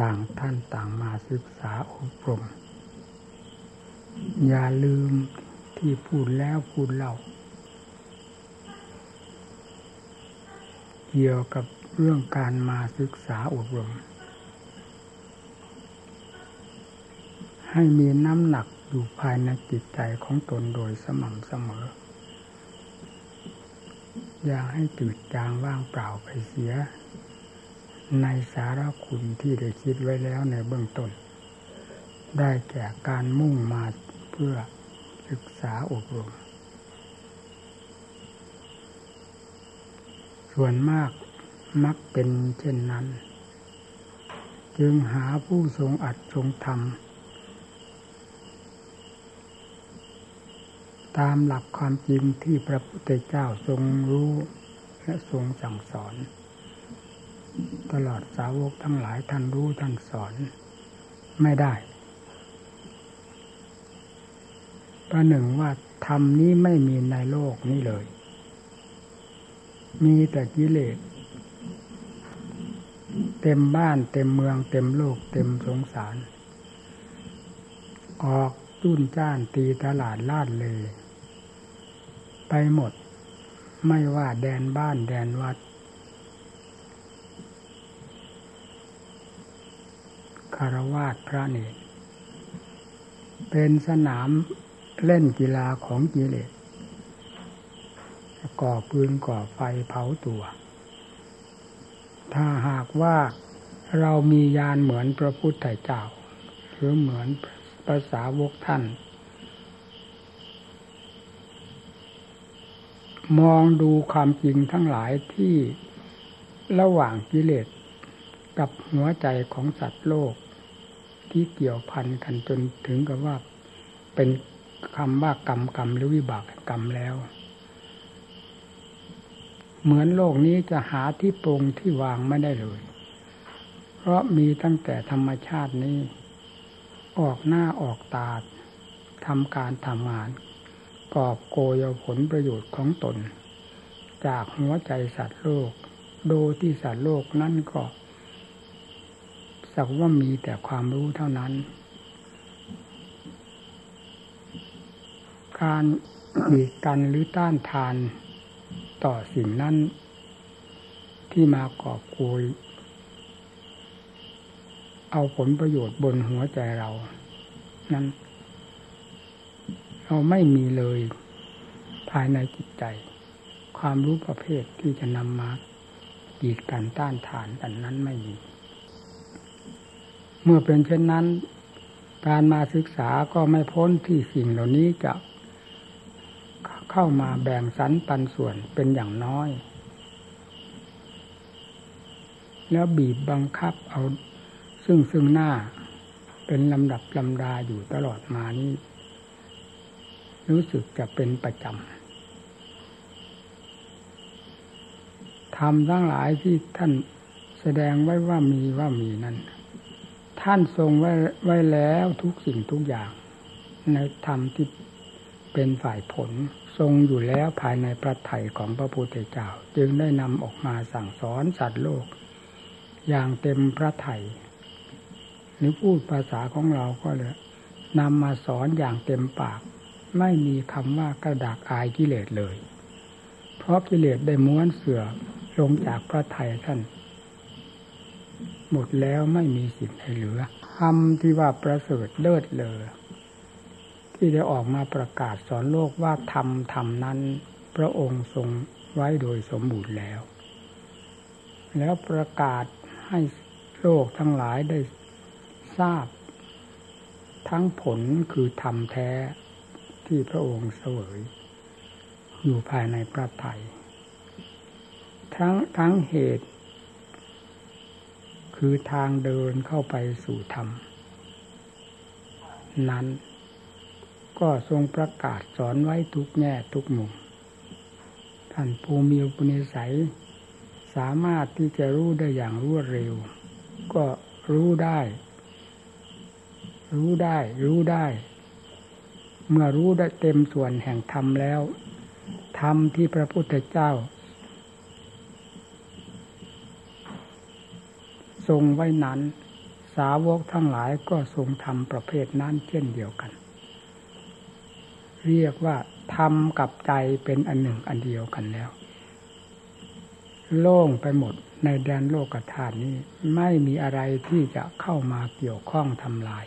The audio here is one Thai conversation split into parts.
ต่างท่านต่างมาศึกษาอบรม อย่าลืมที่พูดแล้วพูดเล่า เกี่ยวกับเรื่องการมาศึกษาอบรม ให้มีน้ำหนักอยู่ภายในจิตใจของตนโดยสม่ำเสมอ อย่าให้จืดจางว่างเปล่าไปเสีย ในสารคุณที่ได้คิดไว้แล้วในเบื้องต้น ได้แก่การมุ่งมาเพื่อศึกษาอบรม ส่วนมากมักเป็นเช่นนั้น จึงหาผู้ทรงอัดทรงธรรม ตามหลักความจริงที่พระพุทธเจ้าทรงรู้และทรงสั่งสอน ตลอดสาวกทั้งหลายท่านรู้ท่านสอนไม่ได้ประหนึ่งว่าธรรมนี้ไม่มีในโลกนี้เลย มีแต่กิเลสเต็มบ้านเต็มเมือง เต็มโลก เต็มสงสาร ออกจุ้นจ้านตีตลาดลาดเลย ไปหมด ไม่ว่าแดนบ้านแดนวัด คารวาสพระเนตรเป็นสนามเล่นกีฬาของกิเลสก่อปืนก่อไฟเผาตัว ถ้าหากว่าเรามียานเหมือนพระพุทธเจ้า หรือเหมือนภาษาวกท่าน มองดูความจริงทั้งหลายที่ระหว่างกิเลสกับหัวใจของสัตว์โลก ที่เกี่ยวพันกันจนถึงกับว่าเป็นคำว่ากรรมกรรมหรือวิบากกรรมแล้ว เหมือนโลกนี้จะหาที่ปรงที่วางไม่ได้เลย เพราะมีตั้งแต่ธรรมชาตินี้ ออกหน้าออกตาทำการทำงานกอบโกยผลประโยชน์ของตน จากหัวใจสัตว์โลก โดยที่สัตว์โลกนั่นก็ สักว่ามีแต่ความรู้เท่านั้น การขีดกันหรือต้านทานต่อสิ่งนั้น ที่มากอบโกยเอาผลประโยชน์บนหัวใจเรา นั้น เราไม่มีเลยภายในจิตใจ ความรู้ประเภทที่จะนำมากีดกันต้านทานอันนั้นไม่มี เมื่อเป็นเช่นนั้น การมาศึกษาก็ไม่พ้นที่สิ่งเหล่านี้จะเข้ามาแบ่งสรรปันส่วนเป็นอย่างน้อย แล้วบีบบังคับเอาซึ่งซึ่งหน้าเป็นลำดับลำดาอยู่ตลอดมานี้ รู้สึกจะเป็นประจำทำทั้งหลายที่ท่านแสดงไว้ว่ามีว่ามีนั้น ท่านทรงไว้ไว้แล้วทุกสิ่งทุกอย่าง ในธรรมที่เป็นฝ่ายผลทรงอยู่แล้วภายในพระไถ่ของพระพุทธเจ้า จึงได้นำออกมาสั่งสอนสัตว์โลก อย่างเต็มพระไถ่หรือพูดภาษาของเราก็เลยนำมาสอนอย่างเต็มปาก ไม่มีคำว่ากระดากอายกิเลสเลย เพราะกิเลสได้ม้วนเสือลงจากพระไถ่ท่าน หมดแล้วไม่มีสิ่งใดเหลือคำที่ว่าประเสริฐเลิศเลยที่ได้ออกมาประกาศสอนโลกว่าธรรมธรรมนั้น พระองค์ทรงไว้โดยสมบูรณ์แล้ว แล้วประกาศให้โลกทั้งหลายได้ทราบ ทั้งผลคือธรรมแท้ที่พระองค์เสวย อยู่ภายในพระไตรทั้งทั้งเหตุ คือทางเดินเข้าไปสู่ธรรม นั้น ก็ทรงประกาศสอนไว้ทุกแง่ทุกมุมท่านภูมิอุปนิสัย สามารถที่จะรู้ได้อย่างรวดเร็ว ก็รู้ได้ รู้ได้ รู้ได้ เมื่อรู้ได้เต็มส่วนแห่งธรรมแล้ว ธรรมที่พระพุทธเจ้า ทรงไว้นั้น สาวกทั้งหลายก็ทรงทำประเภทนั้นเช่นเดียวกัน เรียกว่าทำกับใจเป็นอันหนึ่งอันเดียวกันแล้ว โล่งไปหมดในแดนโลกธาตุนี้ไม่มีอะไรที่จะเข้ามาเกี่ยวข้องทำลาย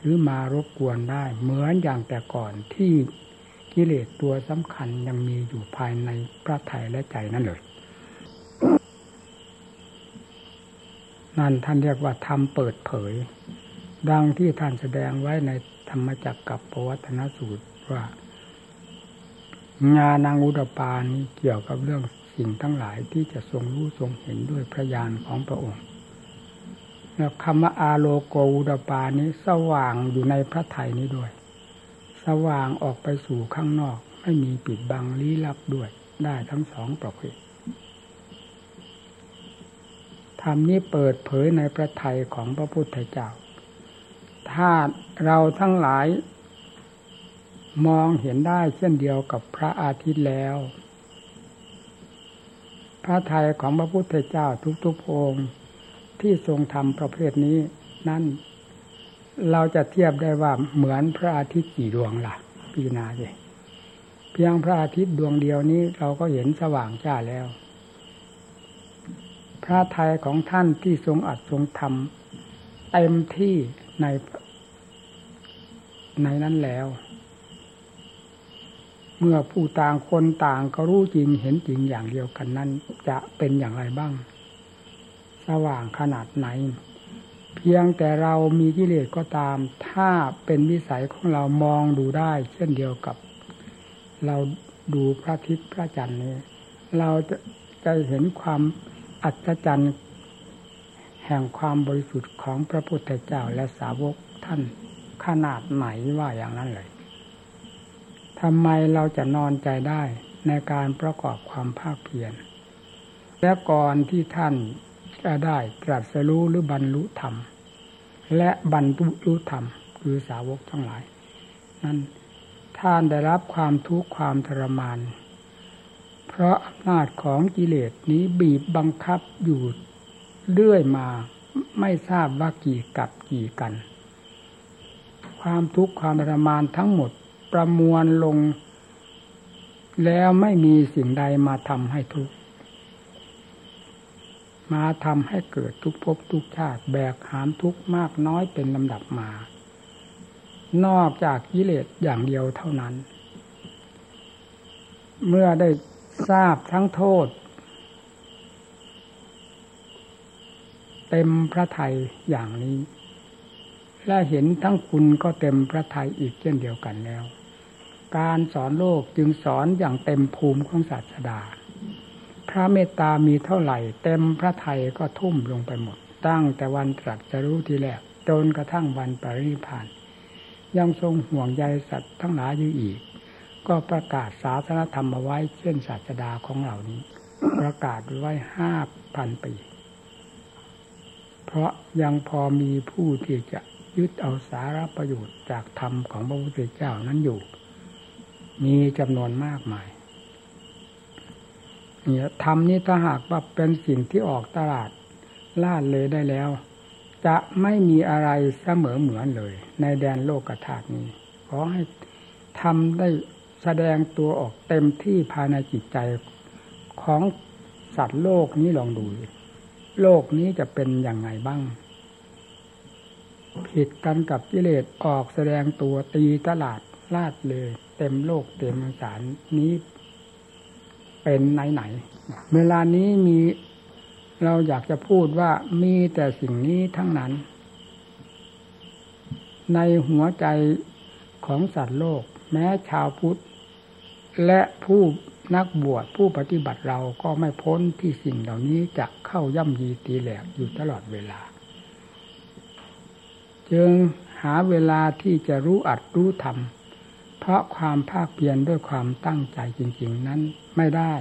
หรือมารบกวนได้เหมือนอย่างแต่ก่อนที่กิเลสตัวสำคัญยังมีอยู่ภายในพระไถ่และใจนั่นเลย นั่นท่านเรียกว่าธรรมเปิดเผย ดังที่ท่านแสดงไว้ในธรรมจักรกับปวัตนสูตรว่างานังอุดปานี้เกี่ยวกับเรื่องสิ่งทั้งหลายที่จะทรงรู้ทรงเห็นด้วยพระญาณของพระองค์แล้วคำว่าอาโลโกอุดปานี้สว่างอยู่ในพระไถ่นี้ด้วย สว่างออกไปสู่ข้างนอก ไม่มีปิดบังลี้ลับด้วย ได้ทั้งสองประเภทธ รมนี้เปิดเผยในพระทัยของพระพุทธเจ้า ถ้าเราทั้งหลายมองเห็นได้เช่นเดียวกับพระอาทิตย์แล้ว พระทัยของพระพุทธเจ้าทุกๆองค์ที่ทรงทำประเภทนี้นั่นเราจะเทียบได้ว่าเหมือนพระอาทิตย์กี่ดวงละ่ะปีนาเลยเพียงพระอาทิตย์ดวงเดียวนี้เราก็เห็นสว่างจ้าแล้ว พระทัยของท่านที่ทรงอัดทรงทำเต็มที่ในในนั้นแล้ว เมื่อผู้ต่างคนต่างก็รู้จริงเห็นจริงอย่างเดียวกันนั้น จะเป็นอย่างไรบ้าง สว่างขนาดไหน เพียงแต่เรามีกิเลสก็ตาม ถ้าเป็นวิสัยของเรามองดูได้ เช่นเดียวกับ เราดูพระอาทิตย์พระจันทร์นี้ เราจะจะเห็นความ อัศจรรย์แห่งความบริสุทธิ์ของพระพุทธเจ้าและสาวกท่านขนาดไหนว่าอย่างนั้นเลยทำไมเราจะนอนใจได้ในการประกอบความภาคเพียรและก่อนที่ท่านจะได้ตรัสรู้หรือบรรลุธรรม และบรรลุธรรมคือสาวกทั้งหลาย นั้นท่านได้รับความทุกข์ความทรมาน เพราะอำนาจของกิเลสนี้บีบบังคับอยู่เรื่อยมาไม่ทราบว่ากี่กับกี่กัน ความทุกข์ความทรมานทั้งหมดประมวลลง แล้วไม่มีสิ่งใดมาทำให้ทุกข์มาทำให้เกิดทุกภพทุกชาติแบกหามทุกข์มากน้อยเป็นลำดับมา นอกจากกิเลสอย่างเดียวเท่านั้น เมื่อได้ ทราบทั้งโทษ เต็มพระทัยอย่างนี้ และเห็นทั้งคุณก็เต็มพระทัยอีกเช่นเดียวกันแล้ว การสอนโลกจึงสอนอย่างเต็มภูมิของศาสดา พระเมตตามีเท่าไหร่ เต็มพระทัยก็ทุ่มลงไปหมด ตั้งแต่วันตรัสจะรู้ทีแรกจนกระทั่งวันปรินิพาน ยังทรงห่วงใยสัตว์ทั้งหลายอยู่อีก ก็ประกาศศาสนธรรมเอาไว้ เช่นศาสดาของเหล่านี้ ประกาศไว้ห้าพันปี เพราะยังพอมีผู้ที่จะยึดเอาสาระประโยชน์จากธรรมของพระพุทธเจ้านั้นอยู่ มีจำนวนมากมายเนี่ยธรรมนี้ถ้าหากว่าเป็นสิ่งที่ออกตลาดล่าเลยได้แล้ว จะไม่มีอะไรเสมอเหมือนเลย ในแดนโลกธาตุนี้ ขอให้ทำได้ แสดงตัวออกเต็มที่ภายในจิตใจของสัตว์โลกนี้ลองดู โลกนี้จะเป็นอย่างไงบ้าง ผิดกันกับกิเลสออกแสดงตัวตีตลาดลาดเลย เต็มโลกเต็มสารนี้เป็นไหนไหน เวลานี้มีเราอยากจะพูดว่ามีแต่สิ่งนี้ทั้งนั้น ในหัวใจของสัตว์โลก แม้ชาวพุทธ และผู้นักบวชผู้ปฏิบัติเราก็ไม่พ้นที่สิ่งเหล่านี้จะเข้าย่ำยีตีแหลกอยู่ตลอดเวลา จึงหาเวลาที่จะรู้อัดรู้ทำเพราะความภาคเพียรด้วยความตั้งใจจริง ๆ นั้นไม่ได้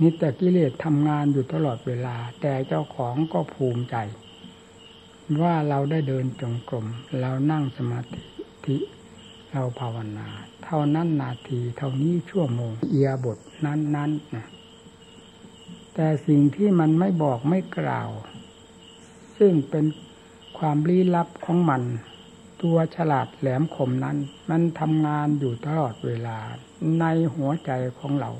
นี่แต่กิเลสทำงานอยู่ตลอดเวลา แต่เจ้าของก็ภูมิใจ ว่าเราได้เดินจงกรมเรานั่งสมาธิ เราภาวนา เท่านั้นนาที เท่านี้ชั่วโมง เอียบทนั้นนั้นนะแต่สิ่งที่มันไม่บอกไม่กล่าว ซึ่งเป็นความลี้ลับของมัน ตัวฉลาดแหลมคมนั้น มันทำงานอยู่ตลอดเวลาในหัวใจของเรา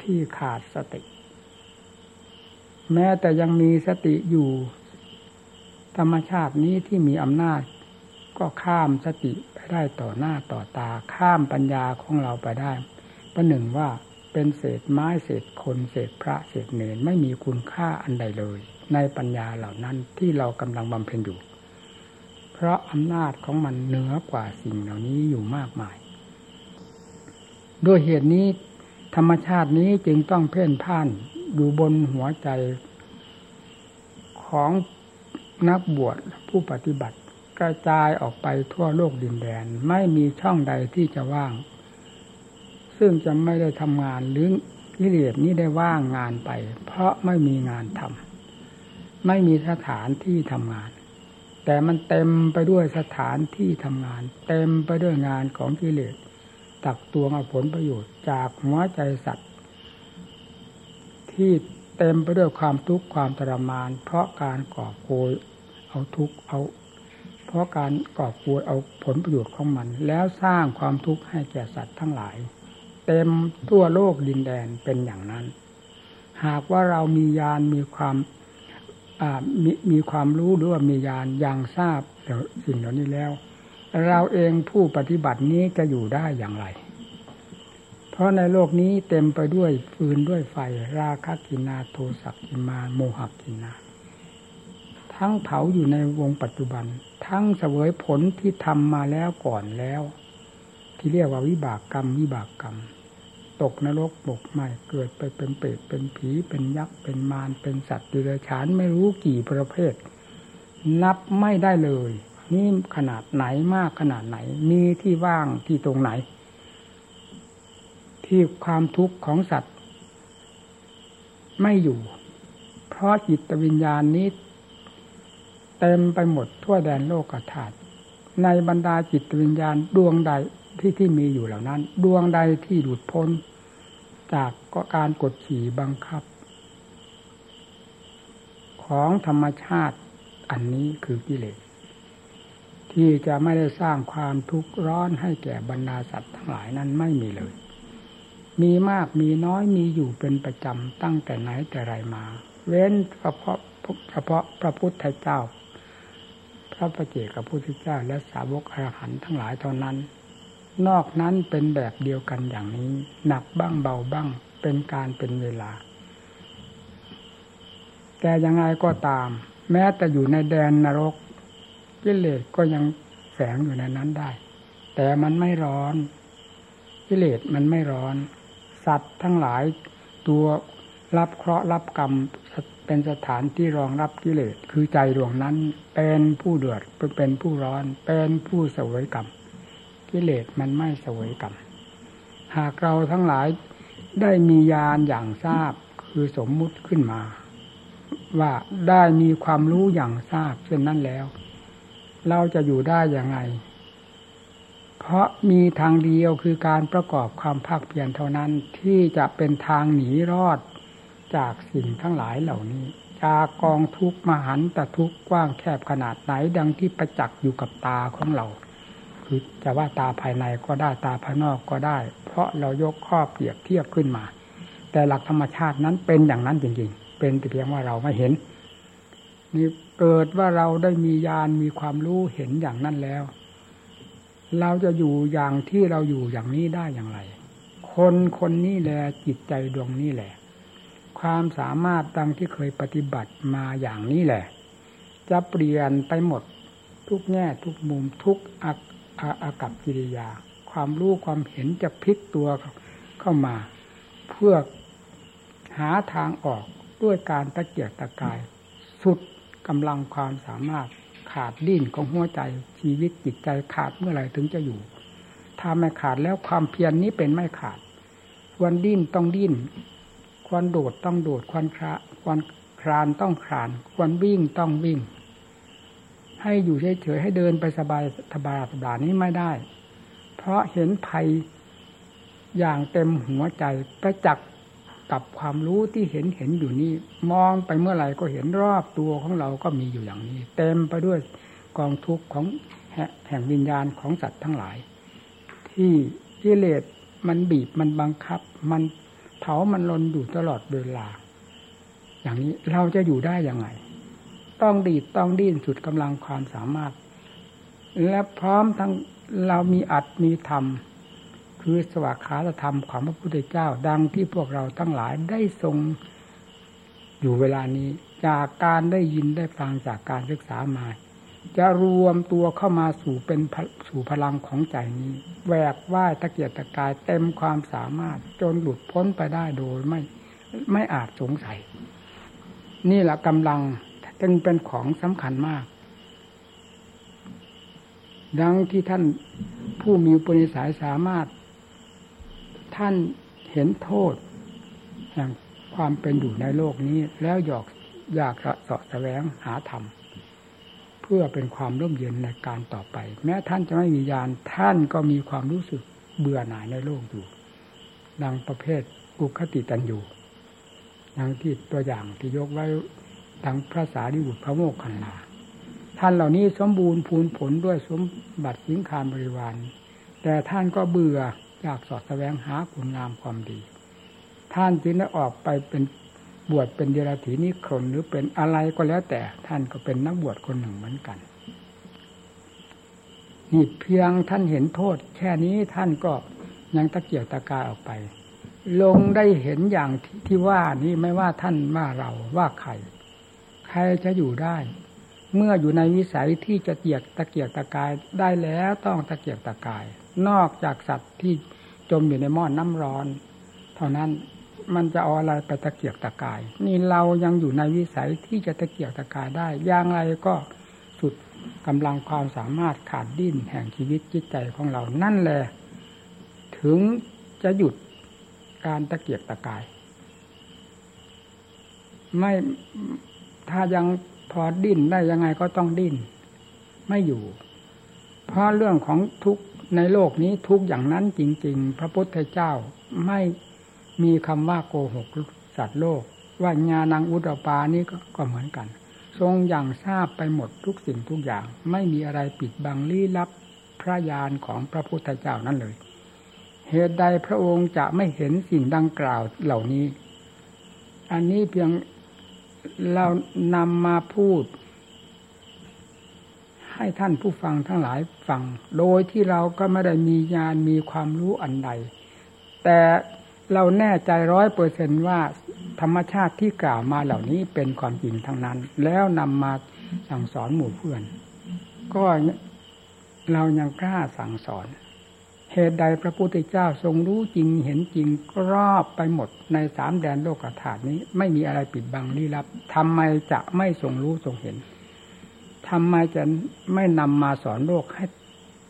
ที่ขาดสติ แม้แต่ยังมีสติอยู่ ธรรมชาตินี้ที่มีอำนาจ ก็ข้ามสติไปได้ต่อหน้าต่อตา ข้ามปัญญาของเราไปได้ ประหนึ่งว่าเป็นเศษไม้เศษคนเศษพระเศษเนรไม่มีคุณค่าอันใดเลย ในปัญญาเหล่านั้นที่เรากำลังบำเพ็ญอยู่ เพราะอำนาจของมันเหนือกว่าสิ่งเหล่านี้อยู่มากมาย ด้วยเหตุนี้ ธรรมชาตินี้จึงต้องเพ่นพ่านอยู่บนหัวใจของนักบวชผู้ปฏิบัติ กระจายออกไปทั่วโลกดินแดน ไม่มีช่องใดที่จะว่าง ซึ่งจะไม่ได้ทำงานหรือกิเลสนี้ได้ว่างงานไป เพราะไม่มีงานทำไม่มีสถานที่ทำงาน แต่มันเต็มไปด้วยสถานที่ทำงาน เต็มไปด้วยงานของกิเลสตักตวงเอาผลประโยชน์จากหัวใจสัตว์ ที่เต็มไปด้วยความทุกข์ความทรมาน เพราะการก่อโกยเอาทุกข์เอา เพราะการก่อโกยเอาผลประโยชน์ของมัน แล้วสร้างความทุกข์ให้แก่สัตว์ทั้งหลาย เต็มทั่วโลกดินแดนเป็นอย่างนั้น หากว่าเรามียานมีความมีมีความรู้หรือว่ามียานอย่างทราบสิ่งเหล่านี้แล้ว เราเองผู้ปฏิบัตินี้จะอยู่ได้อย่างไร เพราะในโลกนี้เต็มไปด้วยฟืนด้วยไฟ ราคะกินาโทสักกิมาโมหกินา ทั้งเผาอยู่ในวงปัจจุบัน ทั้งเสวยผลที่ทำมาแล้วก่อนแล้ว ที่เรียกว่าวิบากกรรม วิบากกรรม ตกนรกบกใหม่เกิดไปเป็นเปรตเป็นผีเป็นยักษ์เป็นมารเป็นสัตว์ดิเรกชันไม่รู้กี่ประเภท นับไม่ได้เลย นี่ขนาดไหนมากขนาดไหน มีที่ว่างที่ตรงไหน ที่ความทุกข์ของสัตว์ ไม่อยู่ เพราะจิตวิญญาณนี้ เต็มไปหมดทั่วแดนโลกธาตุในบรรดาจิตวิญญาณดวงใดที่ที่มีอยู่เหล่านั้น ดวงใดที่หลุดพ้น จากก็การกดขี่บังคับ ของธรรมชาติอันนี้คือกิเลสที่จะไม่ได้สร้างความทุกข์ร้อนให้แก่บรรดาสัตว์ทั้งหลายนั้นไม่มีเลย มีมากมีน้อยมีอยู่เป็นประจำตั้งแต่ไหนแต่ไรมา เว้นเฉพาะเฉพาะพระพุทธเจ้า ระประเจกับพระพุทธเจ้าและสาวกอรหันทั้งหลายเท่านั้น นอกนั้นเป็นแบบเดียวกันอย่างนี้ หนักบ้างเบาบ้าง เป็นการเป็นเวลา แต่ยังไงก็ตาม แม้แต่อยู่ในแดนนรกกิเลสก็ยังแฝงอยู่ในนั้นได้ แต่มันไม่ร้อนกิเลสมันไม่ร้อน สัตว์ทั้งหลายตัว รับเคราะห์รับกรรมเป็นสถานที่รองรับกิเลสคือใจดวงนั้น เป็นผู้เดือดเป็นผู้ร้อน เป็นผู้เสวยกรรมกิเลสมันไม่เสวยกรรมหากเราทั้งหลายได้มีญาณอย่างทราบคือสมมุติขึ้นมา ว่าได้มีความรู้อย่างทราบเช่นนั้นแล้ว เราจะอยู่ได้อย่างไงเพราะมีทางเดียวคือการประกอบความภาคเพียรเท่านั้นที่จะเป็นทางหนีรอด จากสิ่งทั้งหลายเหล่านี้ จากกองทุกข์มหันตทุกข์กว้างแคบขนาดไหนดังที่ประจักษ์อยู่กับตาของเรา คือจะว่าตาภายในก็ได้ตาภายนอกก็ได้ เพราะเรายกข้อเปรียบเทียบขึ้นมา แต่หลักธรรมชาตินั้นเป็นอย่างนั้นจริงๆ เป็นแต่เพียงว่าเราไม่เห็น นี่เกิดว่าเราได้มีญาณมีความรู้เห็นอย่างนั้นแล้ว เราจะอยู่อย่างที่เราอยู่อย่างนี้ได้อย่างไร คนคนนี้แหละจิตใจดวงนี้แหละ ความสามารถดังที่เคยปฏิบัติมาอย่างนี้แหละ จะเปลี่ยนไปหมดทุกแง่ทุกมุมทุกอาอากับกิริยา ความรู้ความเห็นจะพลิกตัวเข้ามา เพื่อหาทางออกด้วยการตะเกียกตะกาย สุดกำลังความสามารถขาดดิ้นของหัวใจชีวิตจิตใจขาดเมื่อไหร่ถึงจะอยู่ ถ้าไม่ขาดแล้วความเพียรนนี้เป็นไม่ขาดควรดิ้นต้องดิ้น ควรโดดต้องโดดควรคราควรครานต้องคราน ควรวิ่งต้องวิ่ง ให้อยู่เฉยๆให้เดินไปสบายสบายสบายนี้ไม่ได้ เพราะเห็นภัยอย่างเต็มหัวใจประจักษ์กับความรู้ที่เห็นเห็นอยู่นี่มองไปเมื่อไหร่ก็เห็นรอบตัวของเราก็มีอยู่อย่างนี้ เต็มไปด้วยกองทุกข์ของแห่งวิญญาณของสัตว์ทั้งหลาย ที่กิเลสมันบีบมันบังคับ มัน เผามันลนอยู่ตลอดเวลา อย่างนี้เราจะอยู่ได้ยังไง ต้องดีดต้องดิ้นสุดกำลังความสามารถ และพร้อมทั้งเรามีอัดมีธรรม คือสวากขาธรรมของพระพุทธเจ้า ดังที่พวกเราทั้งหลายได้ทรงอยู่เวลานี้ จากการได้ยินได้ฟังจากการศึกษามา จะรวมตัวเข้ามาสู่เป็นสู่พลังของใจนี้แหวกว่ายตะเกียกตะกายเต็มความสามารถจนหลุดพ้นไปได้โดยไม่ไม่อาจสงสัย นี่แหละกำลังจึงเป็นของสำคัญมาก ดังที่ท่านผู้มีปุณิสัยสามารถ ท่านเห็นโทษแห่งความเป็นอยู่ในโลกนี้แล้วอยากอยากสะแสวงหาธรรม พื่อเป็นความร่มเย็นในการต่อไป แม้ท่านจะไม่มียานท่านก็มีความรู้สึกเบื่อหน่ายในโลกอยู่ดังประเภทอุคติตันอยู่ดังที่ตัวอย่างที่ยกไว้ดังพระสารีบุตรพระโมกขันลาท่านเหล่านี้สมบูรณ์พูนผลด้วยสมบัติสิงคารบริวาร แต่ท่านก็เบื่ออยากสอดแสวงหาคุณงามความดี ท่านจึงได้ออกไปเป็น บวชเป็นเดรัจฉีนิครนหรือเป็นอะไรก็แล้วแต่ท่านก็เป็นนักบวชคนหนึ่งเหมือนกันนี่เพียงท่านเห็นโทษ แค่นี้ท่านก็ยังตะเกียกตะกายออกไป ลงได้เห็นอย่างที่ว่านี้ไม่ว่าท่านว่าเราว่าใครใครจะอยู่ได้ เมื่ออยู่ในวิสัยที่จะเกียกตะเกียกตะกายได้แล้วต้องตะเกียกตะกาย นอกจากสัตว์ที่จมอยู่ในหม้อนน้าร้อน เท่านั้น มันจะเอาอะไรไปตะเกียกตะกาย นี่เรายังอยู่ในวิสัยที่จะตะเกียกตะกายได้อย่างไรก็สุดกำลังความสามารถขาดดิ้นแห่งชีวิตจิตใจของเรานั่นแหละถึงจะหยุดการตะเกียกตะกาย ไม่ถ้ายังพอดิ้นได้ยังไงก็ต้องดิ้นไม่อยู่ เพราะเรื่องของทุกในโลกนี้ทุกอย่างนั้นจริง ๆ พระพุทธเจ้าไม่ มีคำว่าโกหกสัตว์โลก ว่าญาณังอุตปานี้ก็เหมือนกัน ทรงอย่างทราบไปหมดทุกสิ่งทุกอย่าง ไม่มีอะไรปิดบังลี้ลับพระญาณของพระพุทธเจ้านั้นเลย เหตุใดพระองค์จะไม่เห็นสิ่งดังกล่าวเหล่านี้ อันนี้เพียงเรานำมาพูด ให้ท่านผู้ฟังทั้งหลายฟัง โดยที่เราก็ไม่ได้มีญาณมีความรู้อันใด แต่ เราแน่ใจร้อยเปอร์เซนว่าธรรมชาติที่กล่าวมาเหล่านี้เป็นความจริงทั้งนั้น แล้วนำมาสั่งสอนหมู่เพื่อน ก็เรายังกล้าสั่งสอน เหตุใดพระพุทธเจ้าทรงรู้จริงเห็นจริงรอบไปหมดในสามแดนโลกธาตุนี้ ไม่มีอะไรปิดบังลี้ลับทำไมจะไม่ทรงรู้ทรงเห็นทำไมจะไม่นำมาสอนโลกให้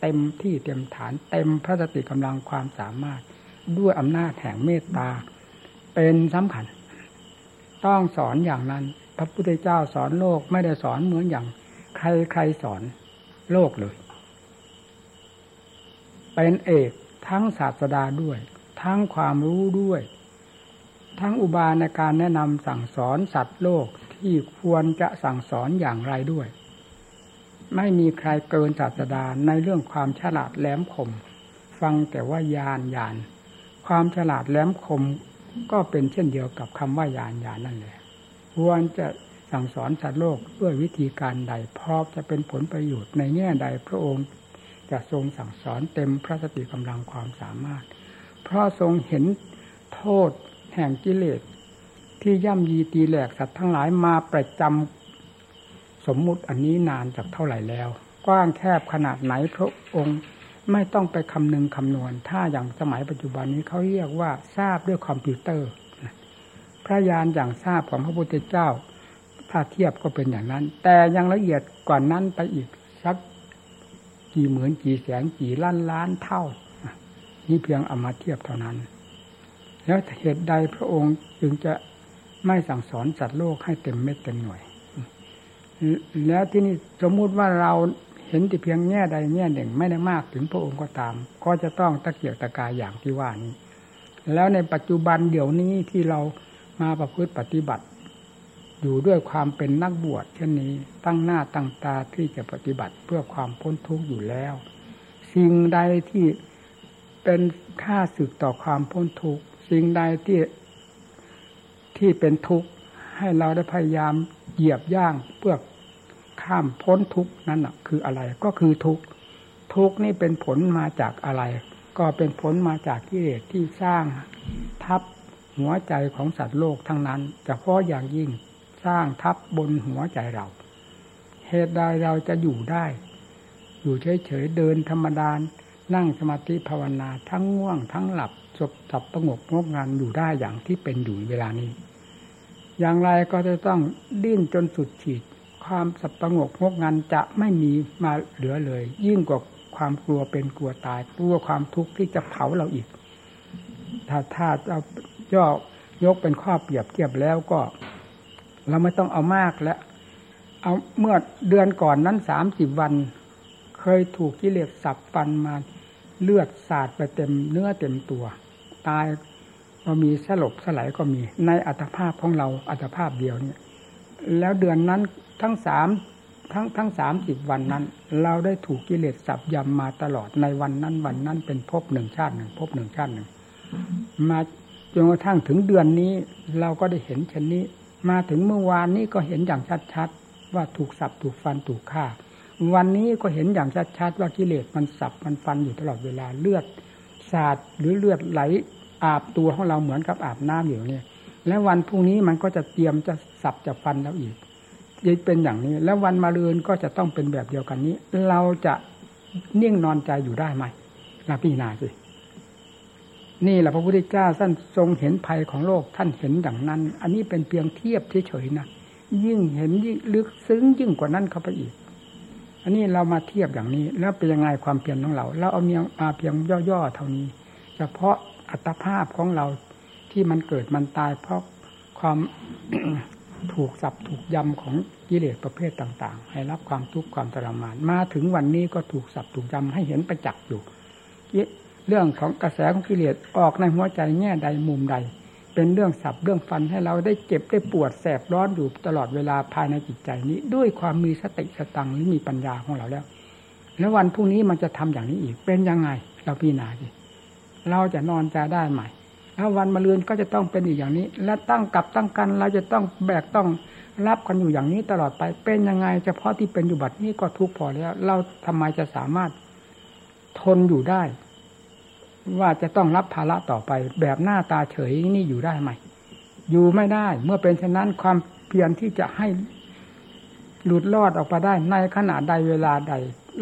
เต็มที่เต็มฐาน เต็มพระสติกำลังความสามารถ ด้วยอำนาจแห่งเมตตา เป็นสำคัญ ต้องสอนอย่างนั้น พระพุทธเจ้าสอนโลกไม่ได้สอนเหมือนอย่าง ใครใครสอนโลกเลย เป็นเอกทั้งศาสดาด้วย ทั้งความรู้ด้วย ทั้งอุบายในการแนะนำสั่งสอนสัตว์โลกที่ควรจะสั่งสอนอย่างไรด้วย ไม่มีใครเกินศาสดาในเรื่องความฉลาดแหลมคมฟังแต่ว่ายานยาน ความฉลาดแหลมคมก็เป็นเช่นเดียวกับคำว่ายานยานนั่นแหละควรจะสั่งสอนสัตว์โลกด้วยวิธีการใดพอจะเป็นผลประโยชน์ในแง่ใดพระองค์ จะทรงสั่งสอนเต็มพระสติกำลังความสามารถ เพราะทรงเห็นโทษแห่งกิเลส ที่ย่ำยีตีแหลกสัตว์ทั้งหลายมาประจำสมมุติอันนี้นานจากเท่าไหร่แล้ว กว้างแคบขนาดไหนพระองค์ ไม่ต้องไปคำนึงคำนวณ ถ้าอย่างสมัยปัจจุบันนี้เขาเรียกว่าทราบด้วยคอมพิวเตอร์ พระยานอย่างทราบของพระพุทธเจ้า ถ้าเทียบก็เป็นอย่างนั้น แต่ยังละเอียดกว่านั้นไปอีกสักกี่หมื่นกี่แสนกี่ล้านล้านเท่า นี่เพียงเอามาเทียบเท่านั้น แล้วเหตุใดพระองค์จึงจะไม่สั่งสอนสัตว์โลกให้เต็มเม็ดเต็มหน่วย แล้วที่นี่สมมุติว่าเรา เห็นแต่เพียงแง่ใดแง่หนึ่งไม่ได้มากถึงพระองค์ก็ตาม ก็จะต้องตะเกียกตะกายอย่างที่ว่านี้ แล้วในปัจจุบันเดี๋ยวนี้ที่เรามาประพฤติปฏิบัติ อยู่ด้วยความเป็นนักบวชเช่นนี้ตั้งหน้าตั้งตาที่จะปฏิบัติเพื่อความพ้นทุกข์อยู่แล้ว สิ่งใดที่เป็นค่าศึกต่อความพ้นทุกข์สิ่งใดที่ที่เป็นทุกข์ให้เราได้พยายามเหยียบย่างเพื่อ ข้ามพ้นทุกนั้นคืออะไรก็คือทุกทุกนี่เป็นผลมาจากอะไร ก็เป็นผลมาจากกิเลสที่สร้างทับหัวใจของสัตว์โลกทั้งนั้นเฉพาะอย่างยิ่งสร้างทับบนหัวใจเรา เหตุใดเราจะอยู่ได้ อยู่เฉยๆเดินธรรมดานั่งสมาธิภาวนาทั้งง่วงทั้งหลับจบสับประงกงกงานอยู่ได้อย่างที่เป็นอยู่เวลานี้ อย่างไรก็จะต้องดิ้นจนสุดขีด ความสับประงกงกงานจะไม่มีมาเหลือเลย ยิ่งกว่าความกลัวเป็นกลัวตายกลัวความทุกข์ที่จะเผาเราอีก ถ้าถ้าเอาย่อยกเป็นข้อเปรียบเทียบแล้วก็ เราไม่ต้องเอามากแล้วเอาเมื่อเดือนก่อนนั้นสามสิบวัน เคยถูกกิเลสสับฟันมาเลือดสาดไปเต็มเนื้อเต็มตัว ตายก็มีสลบสลายก็มีในอัตภาพของเราอัตภาพเดียวเนี่ย แล้วเดือนนั้น ทั้งสามทั้งทั้งสามสิบวันนั้น เราได้ถูกกิเลสสับยำมาตลอดในวันนั้น วันนั้นเป็นภพหนึ่งชาติหนึ่งภพหนึ่งชาติหนึ่งมาจนกระทั่งถึงเดือนนี้ เราก็ได้เห็นเช่นนี้ มาถึงเมื่อวานนี้ก็เห็นอย่างชัดๆว่าถูกสับถูกฟันถูกฆ่า วันนี้ก็เห็นอย่างชัดๆว่ากิเลสมันสับมันฟันอยู่ตลอดเวลาเลือดสาดหรือเลือดไหลอาบตัวของเราเหมือนกับอาบน้ำอยู่เนี่ยและวันพรุ่งนี้มันก็จะเตรียมจะสับจะฟันแล้วอีก ยิ่เป็นอย่างนี้ แล้ววันมาเรือนก็จะต้องเป็นแบบเดียวกันนี้ เราจะนิ่งนอนใจอยู่ได้ไหมลาพี่นาสินี่แหละพระพุทธเจ้าท่านทรงเห็นภัยของโลกท่านเห็นอย่างนั้น อันนี้เป็นเพียงเทียบเฉยๆนะยิ่งเห็นยิ่งลึกซึ้งยิ่งกว่านั้นเข้าไปอีก อันนี้เรามาเทียบอย่างนี้ แล้วเป็นยังไงความเพียรของเรา เราเอาเมียมาเพียงย่อๆเท่านี้ เฉพาะอัตภาพของเราที่มันเกิดมันตายเพราะความ ถูกสับถูกยำของกิเลสประเภทต่าง ๆ ให้รับความทุกข์ความทรมาน มาถึงวันนี้ก็ถูกสับถูกยำให้เห็นประจักษ์อยู่เรื่องของกระแสของกิเลสออกในหัวใจแง่ใดมุมใด เป็นเรื่องสับเรื่องฟันให้เราได้เจ็บได้ปวดแสบร้อนอยู่ตลอดเวลาภายในจิตใจนี้ ด้วยความมีสติสตังหรือมีปัญญาของเราแล้ว แล้ววันพรุ่งนี้มันจะทำอย่างนี้อีกเป็นยังไงเราพิจารณาดิเราจะนอนจะได้ไหม แล้ววันมะรืนก็จะต้องเป็นอีกอย่างนี้ และตั้งกับตั้งกันเราจะต้องแบกต้องรับกันอยู่อย่างนี้ตลอดไปเป็นยังไง เฉพาะที่เป็นอยู่บัดนี้ก็ทุกพอแล้ว เราทำไมจะสามารถทนอยู่ได้ ว่าจะต้องรับภาระต่อไป แบบหน้าตาเฉยนี่อยู่ได้ไหมอยู่ไม่ได้ เมื่อเป็นเช่นนั้นความเพียรที่จะให้หลุดรอดออกมาได้ในขณะใดเวลาใด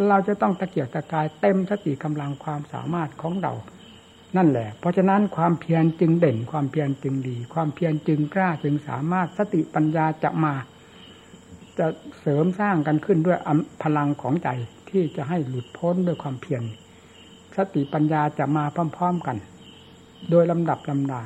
เราจะต้องตะเกียกตะกายเต็มสติกำลังความสามารถของเรา นั่นแหละ เพราะฉะนั้นความเพียรจึงเด่นความเพียรจึงดี ความเพียรจึงกล้าจึงสามารถสติปัญญาจะมา จะเสริมสร้างกันขึ้นด้วยพลังของใจที่จะให้หลุดพ้นด้วยความเพียรสติปัญญาจะมาพร้อม ๆกัน โดยลำดับลำดา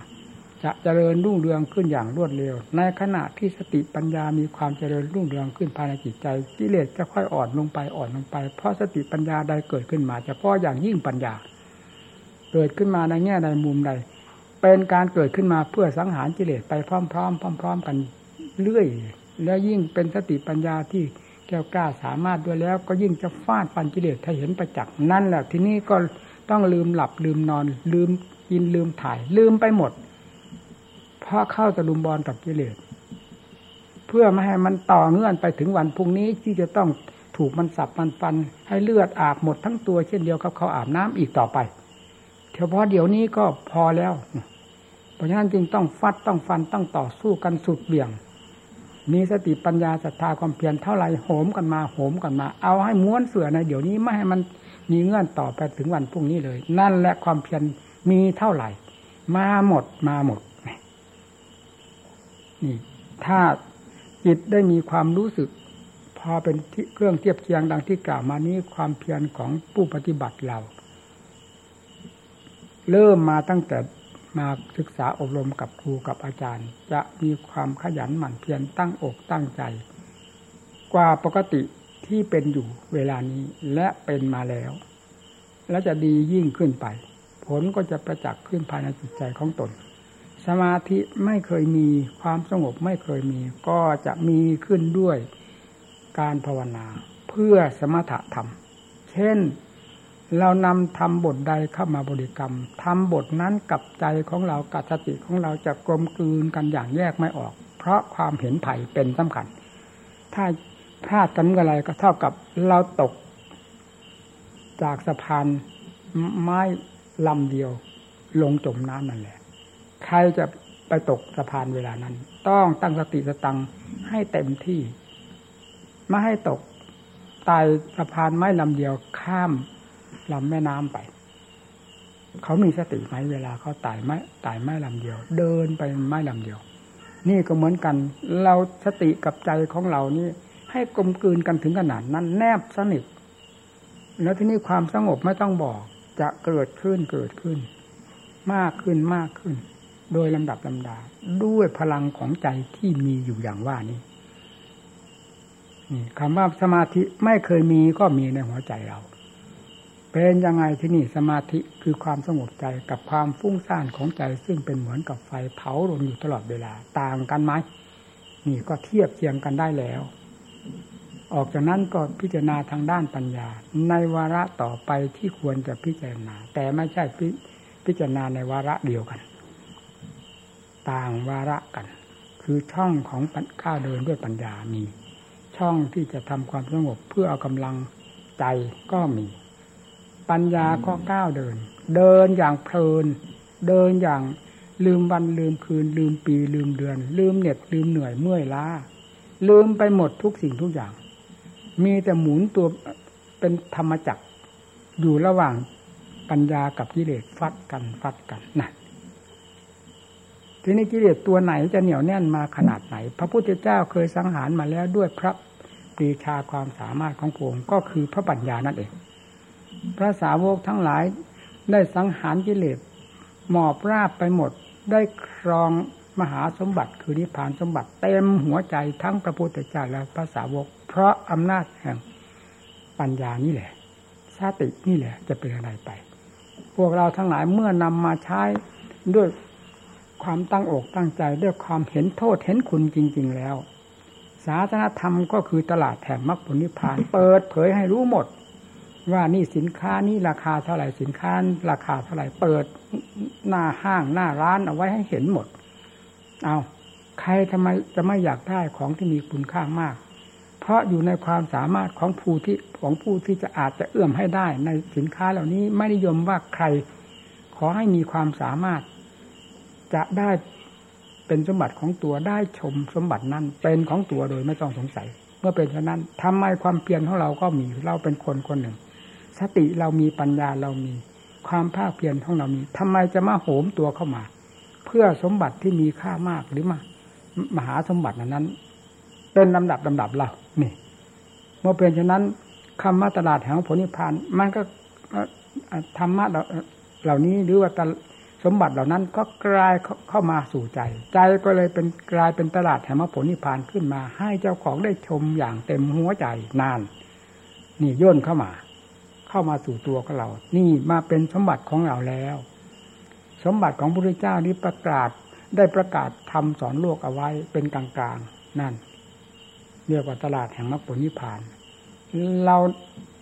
จะเจริญรุ่งเรืองขึ้นอย่างรวดเร็ว ในขณะที่สติปัญญามีความเจริญรุ่งเรืองขึ้นภายในจิตใจกิเลสจะค่อยอ่อนลงไปอ่อนลงไป เพราะสติปัญญาใดเกิดขึ้นมาจะพาะอย่างยิ่งปัญญา เกิดขึ้นมาในแง่ใดมุมใด เป็นการเกิดขึ้นมาเพื่อสังหารกิเลสไปพร้อมๆพร้อม ๆ กันเรื่อย แล้วยิ่งเป็นสติปัญญาที่แก้วกล้าสามารถด้วยแล้ว ก็ยิ่งจะฟาดฟันกิเลสถ้าเห็นประจักษ์นั่นแหละทีนี้ก็ต้องลืมหลับลืมนอน ลืมกินลืมถ่าย ลืมไปหมด เพราะเข้าตะลุมบอลกับกิเลสเพื่อไม่ให้มันต่อเงื่อนไปถึงวันพรุ่งนี้ที่จะต้องถูกมันสับมันฟัน ให้เลือดอาบหมดทั้งตัวเช่นเดียวกับเขาอาบน้ำอีกต่อไป เฉพาะเดี๋ยวนี้ก็พอแล้ว เพราะฉะนั้นจึงต้องฟัดต้องฟันต้องต่อสู้กันสุดเบี่ยง มีสติปัญญาศรัทธาความเพียรเท่าไรโหมกันมาโหมกันมา เอาให้ม้วนเสือในเดี๋ยวนี้ไม่ให้มันมีเงื่อนต่อไปถึงวันพรุ่งนี้เลย นั่นแหละความเพียรมีเท่าไหร่ มาหมดมาหมดนี่ถ้าจิตได้มีความรู้สึก พอเป็นเครื่องเทียบเคียงดังที่กล่าวมานี้ความเพียรของผู้ปฏิบัติเรา เริ่มมาตั้งแต่มาศึกษาอบรมกับครูกับอาจารย์ จะมีความขยันหมั่นเพียรตั้งอกตั้งใจ กว่าปกติที่เป็นอยู่เวลานี้และเป็นมาแล้ว และจะดียิ่งขึ้นไป ผลก็จะประจักษ์ขึ้นภายในจิตใจของตน สมาธิไม่เคยมีความสงบไม่เคยมี ก็จะมีขึ้นด้วยการภาวนา เพื่อสมถะธรรม เช่น เรานำทำบทใดเข้ามาบริกรรมทำบทนั้นกับใจของเรากับสติของเราจะกลมกลืนกันอย่างแยกไม่ออก เพราะความเห็นไผ่เป็นสำคัญ ถ้าพลาดกันอะไรก็เท่ากับเราตก จากสะพานไม้ลำเดียว ลงจมน้ำนั่นแหละ ใครจะไปตกสะพานเวลานั้น ต้องตั้งสติสตังให้เต็มที่ ไม่ให้ตกตายสะพานไม้ลำเดียวข้าม ลำแม่น้ำไป เขามีสติไหมเวลาเขาตายไม้ตายไม้ลำเดียว เดินไปไม้ลำเดียว นี่ก็เหมือนกัน เราสติกับใจของเรานี่ ให้กลมกลืนกันถึงขนาดนั้นแนบสนิทแล้วที่นี่ความสงบไม่ต้องบอก จะเกิดขึ้นเกิดขึ้น มากขึ้นมากขึ้น โดยลำดับลำดา ด้วยพลังของใจที่มีอยู่อย่างว่านี้คำว่าสมาธิไม่เคยมีก็มีในหัวใจเรา เป็นยังไงที่นี่สมาธิคือความสงบใจกับความฟุ้งซ่านของใจ ซึ่งเป็นเหมือนกับไฟเผาลนอยู่ตลอดเวลาต่างกันไหมนี่ก็เทียบเทียงกันได้แล้ว ออกจากนั้นก็พิจารณาทางด้านปัญญา ในวาระต่อไปที่ควรจะพิจารณา แต่ไม่ใช่พิพจารณาในวาระเดียวกัน ต่างวาระกัน คือช่องของข้าเดินด้วยปัญญามี ช่องที่จะทำความสงบเพื่อเอากำลังใจก็มี ปัญญาก็ก้าวเดิน เดินอย่างเพลิน เดินอย่างลืมวันลืมคืน ลืมปีลืมเดือน ลืมเหน็ดลืมเหนื่อยเมื่อยล้า ลืมไปหมดทุกสิ่งทุกอย่าง มีแต่หมุนตัวเป็นธรรมจักร อยู่ระหว่างปัญญากับกิเลสฟัดกันฟัดกันนั่นทีนี้กิเลสตัวไหนจะเหนียวแน่นมาขนาดไหน พระพุทธเจ้าเคยสังหารมาแล้วด้วยพระปรีชาความสามารถของพระองค์ก็คือพระปัญญานั่นเอง พระสาวกทั้งหลายได้สังหารกิเลสหมอบราบไปหมดได้ครองมหาสมบัติคือนิพพานสมบัติเต็มหัวใจทั้งพระพุทธเจ้าและพระสาวก เพราะอำนาจแห่งปัญญานี่แหละสตินี่แหละจะเป็นอะไรไป พวกเราทั้งหลายเมื่อนำมาใช้ด้วยความตั้งอกตั้งใจด้วยความเห็นโทษเห็นคุณจริง ๆแล้วศาสนธรรมก็คือตลาดแห่งมรรคผลนิพพาน เปิดเผยให้รู้หมด ว่านี่สินค้านี่ราคาเท่าไหร่สินค้าราคาเท่าไหร่เปิดหน้าห้างหน้าร้านเอาไว้ให้เห็นหมด เอาใครทำไมจะไม่อยากได้ของที่มีคุณค่ามาก เพราะอยู่ในความสามารถของผู้ที่ของผู้ที่จะอาจจะเอื้อมให้ได้ ในสินค้าเหล่านี้ไม่นิยมว่าใคร ขอให้มีความสามารถ จะได้เป็นสมบัติของตัวได้ชมสมบัตินั้นเป็นของตัวโดยไม่ต้องสงสัย เมื่อเป็นเช่นนั้นทำไมความเพียรของเราก็มีเราเป็นคนคนหนึ่ง สติเรามีปัญญาเรามี ความภาคเพียรของเรามีทำไมจะมาโหมตัวเข้ามา เพื่อสมบัติที่มีค่ามากหรือมามหาสมบัตินั้น เป็นลำดับลำดับเรานี่เมื่อเป็นฉะนั้นคำว่าตลาดแห่งผลนิพพานมันก็ธรรมะเหล่านี้หรือว่าสมบัติเหล่านั้นก็กลายเข้ามาสู่ใจ ใจก็เลยเป็นกลายเป็นตลาดแห่งผลนิพพานขึ้นมา ให้เจ้าของได้ชมอย่างเต็มหัวใจนาน นี่ย่นเข้ามา เข้ามาสู่ตัวของเรา นี่มาเป็นสมบัติของเราแล้ว สมบัติของพระพุทธเจ้านี้ประกาศได้ประกาศทำสอนโลกเอาไว้เป็นกลางๆนั่นเรียกว่าตลาดแห่งมรรคผลนิพพาน เรา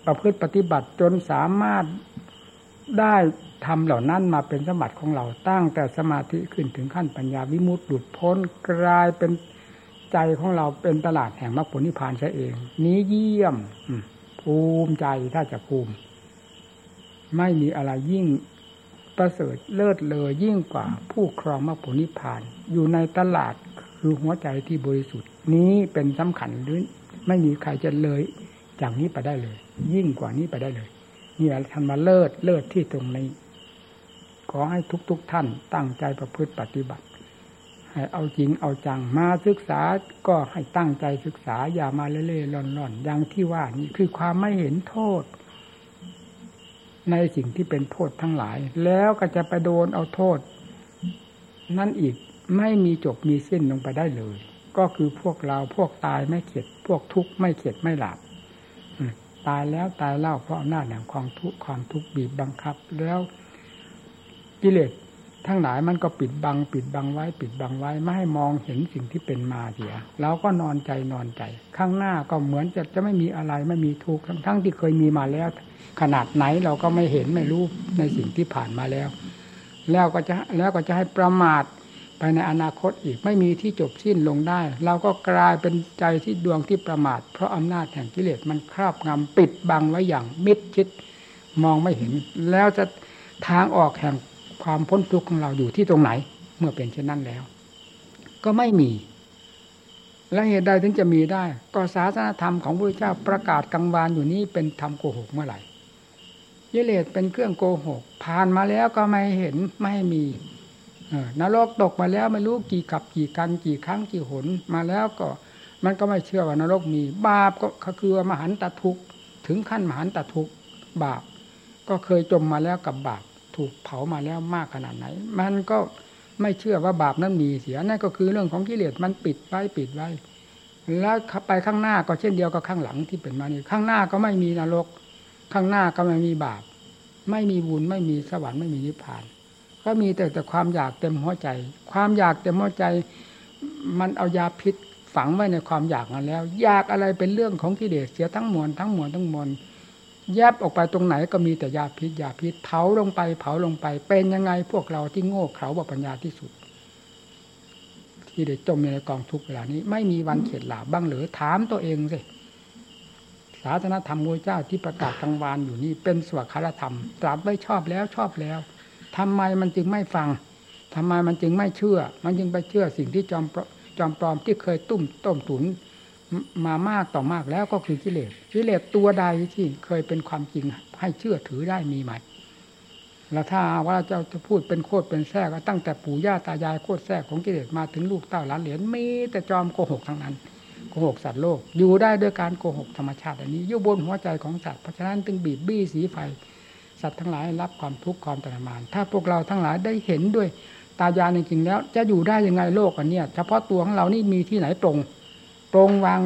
ประพฤติปฏิบัติจนสามารถได้ทำเหล่านั้นมาเป็นสมบัติของเราตั้งแต่สมาธิขึ้นถึงขั้นปัญญาวิมุตติหลุดพ้นกลายเป็นใจของเราเป็นตลาดแห่งมรรคผลนิพพานใช่เอง นี้เยี่ยม ภูมิใจถ้าจะภูมิ ไม่มีอะไรยิ่งประเสริฐเลิศเลยยิ่งกว่าผู้ครองมรรคผลนิพพาน อยู่ในตลาดคือหัวใจที่บริสุทธิ์ นี้เป็นสำคัญหรือไม่มีใครจะเลยจากนี้ไปได้เลย ยิ่งกว่านี้ไปได้เลยนี่แหละท่านมาเลิศเลิศที่ตรงนี้ ขอให้ทุกๆทท่านตั้งใจประพฤติปฏิบัติ ให้เอาจริงเอาจังมาศึกษาก็ให้ตั้งใจศึกษาอย่ามาเล่ๆล่อนๆอย่างที่ว่านี่คือความไม่เห็นโทษ ในสิ่งที่เป็นโทษทั้งหลาย แล้วก็จะไปโดนเอาโทษ นั่นอีกไม่มีจบมีสิ้นลงไปได้เลย ก็คือพวกเราพวกตายไม่เข็ด พวกทุกข์ไม่เข็ดไม่หลับตายแล้วตายเล่าเพราะอำนาจแห่งความทุกข์ความทุกข์บีบบังคับ แล้วกิเลส ทั้งหลายมันก็ปิดบัง ปิดบังไว้ ปิดบังไว้ไม่ให้มองเห็นสิ่งที่เป็นมาเสียเราก็นอนใจนอนใจ ข้างหน้าก็เหมือนจะจะไม่มีอะไรไม่มีทุกข์ทั้งที่เคยมีมาแล้ว ขนาดไหนเราก็ไม่เห็นไม่รู้ในสิ่งที่ผ่านมาแล้ว แล้วก็จะแล้วก็จะให้ประมาทไปในอนาคตอีกไม่มีที่จบสิ้นลงได้ เราก็กลายเป็นใจที่ดวงที่ประมาท เพราะอำนาจแห่งกิเลสมันครอบงำปิดบังไว้อย่างมิดชิดมองไม่เห็น แล้วจะทางออกแห่ง ความพ้นทุกข์ของเราอยู่ที่ตรงไหน เมื่อเป็นเช่นนั้นแล้ว ก็ไม่มี และเหตุใดถึงจะมีได้ ก็ศาสนธรรมของพระเจ้าประกาศกังวานอยู่นี้เป็นธรรมโกหกเมื่อไหร่ยิเลสเป็นเครื่องโกหก ผ่านมาแล้วก็ไม่เห็นไม่มีนรกตกมาแล้วไม่รู้กี่กับกี่กันกี่ครั้งกี่หนมาแล้วก็มันก็ไม่เชื่อว่านรกมี บาปก็คือมหันตทุกถึงขั้นมหันตทุกบาป ก็เคยจมมาแล้วกับบาป ถูกเผามาแล้วมากขนาดไหน มันก็ไม่เชื่อว่าบาปนั้นมีเสียนั่นก็คือเรื่องของกิเลสมันปิดไว้ปิดไว้ แล้วไปข้างหน้าก็เช่นเดียวกับข้างหลังที่เป็นมานี่ข้างหน้าก็ไม่มีนรก ข้างหน้าก็ไม่มีบาป ไม่มีบุญไม่มีสวรรค์ไม่มีนิพพาน ก็มีแต่แต่ความอยากเต็มหัวใจ ความอยากเต็มหัวใจ มันเอายาพิษฝังไว้ในความอยากนั้นแล้ว อยากอะไรเป็นเรื่องของกิเลสเสียทั้งมวลทั้งมวลทั้งมวล แยบออกไปตรงไหนก็มีแต่ยาพิษยาพิษเผาลงไปเผาลงไป เป็นยังไงพวกเราที่โง่เขลาบปัญญาที่สุด ที่ได้จมในกองทุกเวลานี้ ไม่มีวันเข็ดหลาบบ้างหรือถามตัวเองสิศาสนธรรมมวยเจ้าที่ประกาศกลางวานอยู่นี่เป็นสวดคารธรรมตรัสไว้ชอบแล้วชอบแล้วทำไมมันจึงไม่ฟังทำไมมันจึงไม่เชื่อ มันจึงไปเชื่อสิ่งที่จอมจอมปลอมที่เคยตุ้มต้มตุน มามากต่อมากแล้วก็คือกิเลสกิเลสตัวใดที่เคยเป็นความจริง ให้เชื่อถือได้มีไหมแล้วถ้าว่าเจ้าจะพูดเป็นโคตรเป็นแทรกตั้งแต่ปู่ย่าตายายโคตรแทรกของกิเลสมาถึงลูกเต้าหลานเหรียญมีแต่จอมโกหกทั้งนั้นโกหกสัตว์โลก อยู่ได้ด้วยการโกหกธรรมชาติอันนี้อยู่บนหัวใจของสัตว์เพราะฉะนั้นจึงบีบบี้สีไฟสัตว์ทั้งหลายรับความทุกข์ความทรมาน ถ้าพวกเราทั้งหลายได้เห็นด้วยตายาจริงๆแล้ว จะอยู่ได้ยังไงโลกอันนี้เฉพาะตัวของเรานี่มีที่ไหนตรง ตรงวาง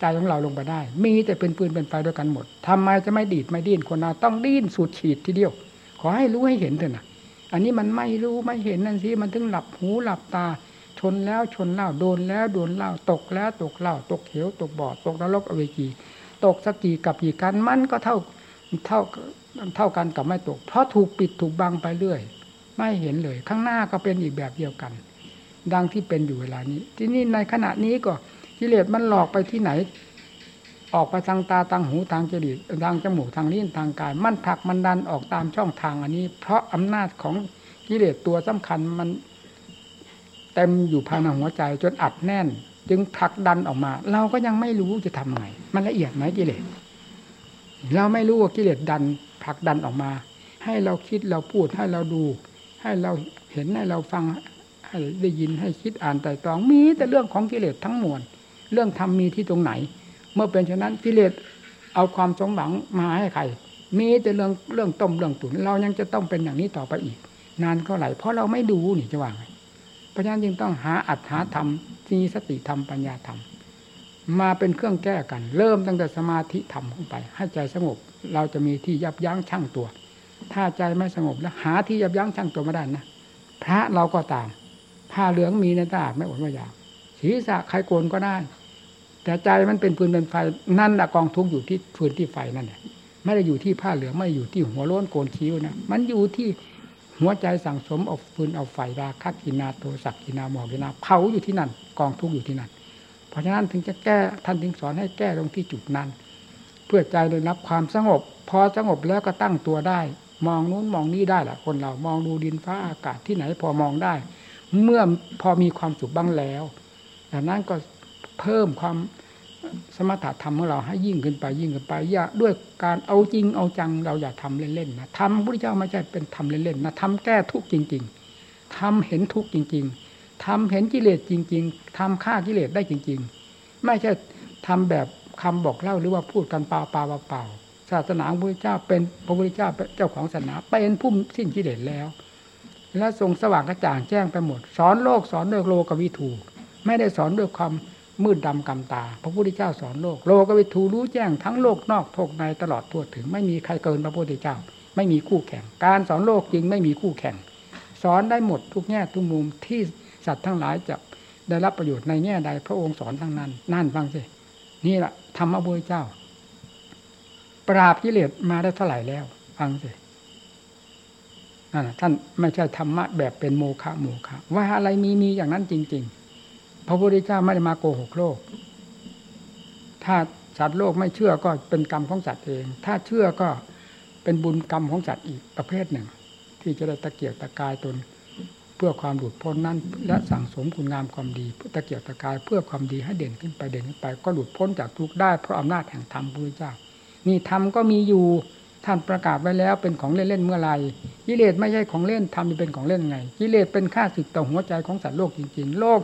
ใจของเราลงไปได้ มีแต่เป็นปืนเป็นไฟด้วยกันหมดทำไมจะไม่ดีดไม่ดิ้นคนเราต้องดิ้นสุดขีดทีเดียว ขอให้รู้ให้เห็นเถอะนะอันนี้มันไม่รู้ไม่เห็นนั่นสิมันถึงหลับหูหลับตา ชนแล้วชนเล่าโดนแล้วโดนเล่าตกแล้วตกเล่าตกเหวตกบ่อตกนรกอเวจีตกสกีกับกี่กันมันก็เท่าเท่าเท่ากันกับไม่ตก เพราะถูกปิดถูกบังไปเรื่อย ไม่เห็นเลย ข้างหน้าก็เป็นอีกแบบเดียวกัน ดังที่เป็นอยู่เวลานี้ ที่นี่ในขณะนี้ก็ กิเลสมันหลอกไปที่ไหน ออกไปทางตาทางหูทางจริตทางจมูกทางลิ้นทางกาย มันผลักมันดันออกตามช่องทางอันนี้ เพราะอำนาจของกิเลสตัวสำคัญมันเต็มอยู่ภายในหัวใจจนอัดแน่น จึงผลักดันออกมา เราก็ยังไม่รู้จะทำไง มันละเอียดไหมกิเลสเราไม่รู้ว่ากิเลสดันผลักดันออกมา ให้เราคิดเราพูดให้เราดู ให้เราเห็นให้เราฟังให้ได้ยินให้คิดอ่านแต่ตรองมีแต่เรื่องของกิเลสทั้งมวล เรื่องธรรมมีที่ตรงไหน เมื่อเป็นฉะนั้นกิเลสเอาความสมหวังมาให้ใคร มีแต่เรื่องเรื่องต้มเรื่องตุ๋นเรายังจะต้องเป็นอย่างนี้ต่อไปอีก นานเท่าไหร่เพราะเราไม่ดูนี่จะว่าไงเพราะฉะนั้นจึงต้องหาอัตถาธรรมมีสติธรรมปัญญาธรรม มาเป็นเครื่องแก้กัน เริ่มตั้งแต่สมาธิธรรมขึ้นไป ให้ใจสงบเราจะมีที่ยับยั้งชั่งตัว ถ้าใจไม่สงบแล้วหาที่ยับยั้งชั่งตัวไม่ได้นะพระเราก็ตามผ้าเหลืองมีในตาไม่อดไม่อยากศีรษะใครโกนก็ได้ แต่ใจมันเป็นฟืนเป็นไฟนั่นแหละกองทุกอยู่ที่ฟืนที่ไฟนั่นแหละไม่ได้อยู่ที่ผ้าเหลืองไม่อยู่ที่หัวโล้นโกนคิ้วนะมันอยู่ที่หัวใจสั่งสมเอาฟืนเอาไฟราคักินาโทสักกินาหมอกกินาเผาอยู่ที่นั่น กองทุกอยู่ที่นั่น เพราะฉะนั้นถึงจะแก้ท่านถึงสอนให้แก้ลงที่จุดนั้น เพื่อใจได้รับความสงบ พอสงบแล้วก็ตั้งตัวได้ มองนู้นมองนี้ได้แหละคนเรามองดูดินฟ้าอากาศที่ไหนพอมองได้ เมื่อพอมีความสุขบ้างแล้วดังนั้นก็เพิ่มความ สมถะธรรมของเราให้ยิ่งขึ้นไปยิ่งขึ้นไปอย่าด้วยการเอาจริงเอาจังเราอย่าทำเล่นๆนะทำพระเจ้าไม่ใช่เป็นทำเล่นๆนะทำแก้ทุกจริง ๆทำเห็นทุกจริง ๆทำเห็นกิเลสจริง ๆทำฆ่ากิเลสได้จริง ๆ ไม่ใช่ทำแบบคำบอกเล่าหรือว่าพูดกันเปล่าเปล่าเปล่าศาสนาพระพุทธเจ้าเป็นพระพุทธเจ้าเจ้าของศาสนาเป็นผู้สิ้นกิเลสแล้ว และทรงสว่างกระจ่างแจ้งไปหมด สอนโลกสอนด้วยโลกวิถูไม่ได้สอนด้วยความ มืดดำกำตา พระพุทธเจ้าสอนโลก โลกวิถูรู้แจ้งทั้งโลกนอกโลกในตลอดทั่วถึง ไม่มีใครเกินพระพุทธเจ้า ไม่มีคู่แข่ง การสอนโลกจริงไม่มีคู่แข่ง สอนได้หมดทุกแง่ทุกมุมที่สัตว์ทั้งหลายจะได้รับประโยชน์ในแง่ใดพระองค์สอนทั้งนั้น นั่นฟังสิ นี่แหละธรรมะบุญเจ้า ปราบกิเลสมาได้เท่าไหร่แล้ว ฟังสิท่านไม่ใช่ธรรมะแบบเป็นโมฆะโมฆะว่าอะไรมีมีอย่างนั้นจริง ๆ พระพุทธเจ้าไม่ได้มาโกหกโลก ถ้าสัตว์โลกไม่เชื่อก็เป็นกรรมของสัตว์เอง ถ้าเชื่อก็เป็นบุญกรรมของสัตว์อีกประเภทหนึ่ง ที่จะได้ตะเกียกตะกายตน เพื่อความหลุดพ้นนั้น และสั่งสมคุณงามความดีตะเกียกตะกายเพื่อความดีให้เด่นขึ้นไปเด่นขึ้นไป ก็หลุดพ้นจากทุกข์ได้เพราะอำนาจแห่งธรรมพระเจ้านี่ธรรมก็มีอยู่ท่านประกาศไว้แล้วเป็นของเล่นๆเมื่อไรกิเลสไม่ใช่ของเล่นธรรมเป็นของเล่นไงกิเลสเป็นข้าศึกต่อหัวใจของสัตว์โลกจริง ๆ โลก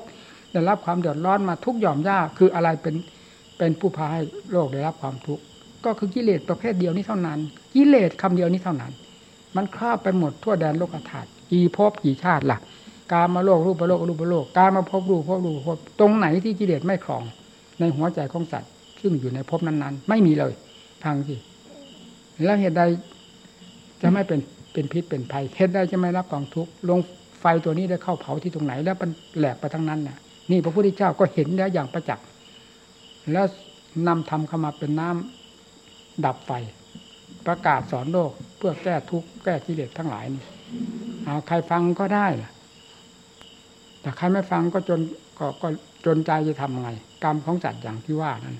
ได้รับความเดือดร้อนมาทุกหย่อมย่าคืออะไรเป็นเป็นผู้พาให้โลกได้รับความทุกข์ก็คือกิเลสประเภทเดียวนี้เท่านั้น กิเลสคำเดียวนี้เท่านั้น มันครอบไปหมดทั่วแดนโลกธาตุกี่ภพกี่ชาติล่ะ การมาโลกรูปโลกรูปโลกการมาพบรูปพบรูปพบตรงไหนที่กิเลสไม่ครอง ในหัวใจของสัตว์ ซึ่งอยู่ในภพนั้นๆ ไม่มีเลยพังสิแล้วเหตุใดจะไม่เป็นเป็นพิษเป็นภัยเหตุใดจะไม่รับกองทุกข์ลงไฟตัวนี้ได้เข้าเผาที่ตรงไหน แล้วมันแหลกไปทั้งนั้นน่ะ นี่พระพุทธเจ้าก็เห็นแล้วอย่างประจักษ์แล้วนำธรรมเข้ามาเป็นน้ำดับไฟ ประกาศสอนโลกเพื่อแก้ทุกข์แก้กิเลสทั้งหลายนี่เอาใครฟังก็ได้ล่ะ แต่ใครไม่ฟังก็จนก็ก็จนใจจะทำไง กรรมของจัดอย่างที่ว่านั้น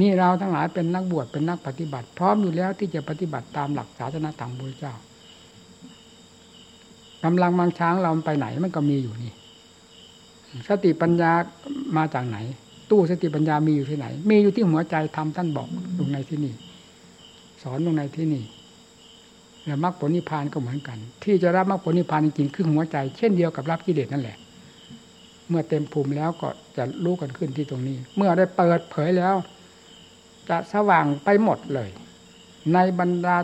นี่เราทั้งหลายเป็นนักบวชเป็นนักปฏิบัติ พร้อมอยู่แล้วที่จะปฏิบัติตามหลักศาสนาธรรมพระเจ้ากำลังมังช้างเราไปไหนมันก็มีอยู่นี่ สติปัญญามาจากไหน ตู้สติปัญญามีอยู่ที่ไหน มีอยู่ที่หัวใจทำท่านบอกลงในที่นี่ สอนลงในที่นี่แล้วมรรคผลนิพพานก็เหมือนกัน ที่จะรับมรรคผลนิพพานจริงๆคือหัวใจ เช่นเดียวกับรับกิเลสนั่นแหละ เมื่อเต็มภูมิแล้วก็จะรู้กันขึ้นที่ตรงนี้ เมื่อได้เปิดเผยแล้ว จะสว่างไปหมดเลย ในบรรดา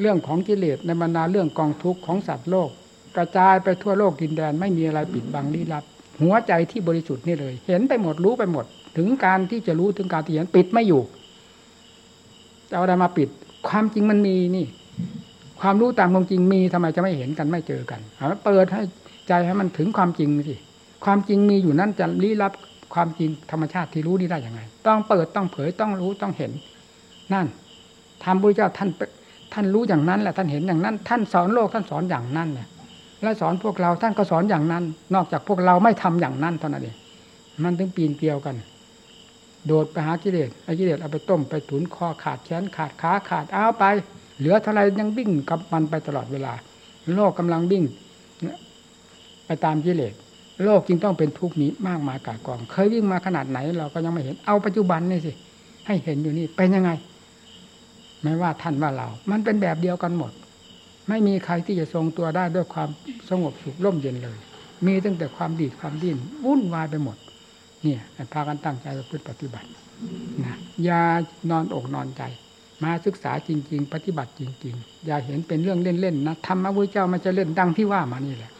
เรื่องของกิเลสในบรรดาเรื่องกองทุกข์ของสัตว์โลก กระจายไปทั่วโลกดินแดนไม่มีอะไรปิดบังลี้ลับ หัวใจที่บริสุทธิ์นี่เลย เห็นไปหมดรู้ไปหมด ถึงการที่จะรู้ถึงการที่เห็นปิดไม่อยู่จะเอาอะไรมาปิด ความจริงมันมีนี่ ความรู้ตามความจริงมีทำไมจะไม่เห็นกันไม่เจอกันเอาเปิดให้ใจให้มันถึงความจริงสิความจริงมีอยู่นั่นจะลี้ลับความจริงธรรมชาติที่รู้นี่ได้ยังไง ต้องเปิดต้องเผยต้องรู้ต้องเห็น นั่นทำพระเจ้าท่านท่านรู้อย่างนั้นแหละท่านเห็นอย่างนั้น ท่านสอนโลกท่านสอนอย่างนั้นเนี่ย และสอนพวกเราท่านก็สอนอย่างนั้น นอกจากพวกเราไม่ทำอย่างนั้นเท่านั้นเองมันถึงปีนเกลียวกัน โดดไปหากิเลสไอ้กิเลสเอาไปต้มไปถุนคอขาดแขนขาดขาขาดเอาไป เหลือเท่าไรยังวิ่งกับมันไปตลอดเวลา โลกกำลังวิ่งไปตามกิเลสโลกจึงต้องเป็นทุกข์นี้มากมายกายกอง เคยวิ่งมาขนาดไหน เราก็ยังไม่เห็นเอาปัจจุบันนี่สิ ให้เห็นอยู่นี่เป็นยังไง ไม่ว่าท่านว่าเรา มันเป็นแบบเดียวกันหมด ไม่มีใครที่จะทรงตัวได้ด้วยความสงบสุขร่มเย็นเลย มีตั้งแต่ความดีความดิ้นวุ่นวายไปหมด เนี่ยพากันตั้งใจประพฤติปฏิบัตินะอย่านอนอกนอนใจ มาศึกษาจริง ๆ ปฏิบัติจริง ๆ อย่าเห็นเป็นเรื่องเล่นๆนะธรรมะพระเจ้าไม่ใช่เล่นดังที่ว่ามานี่แหละ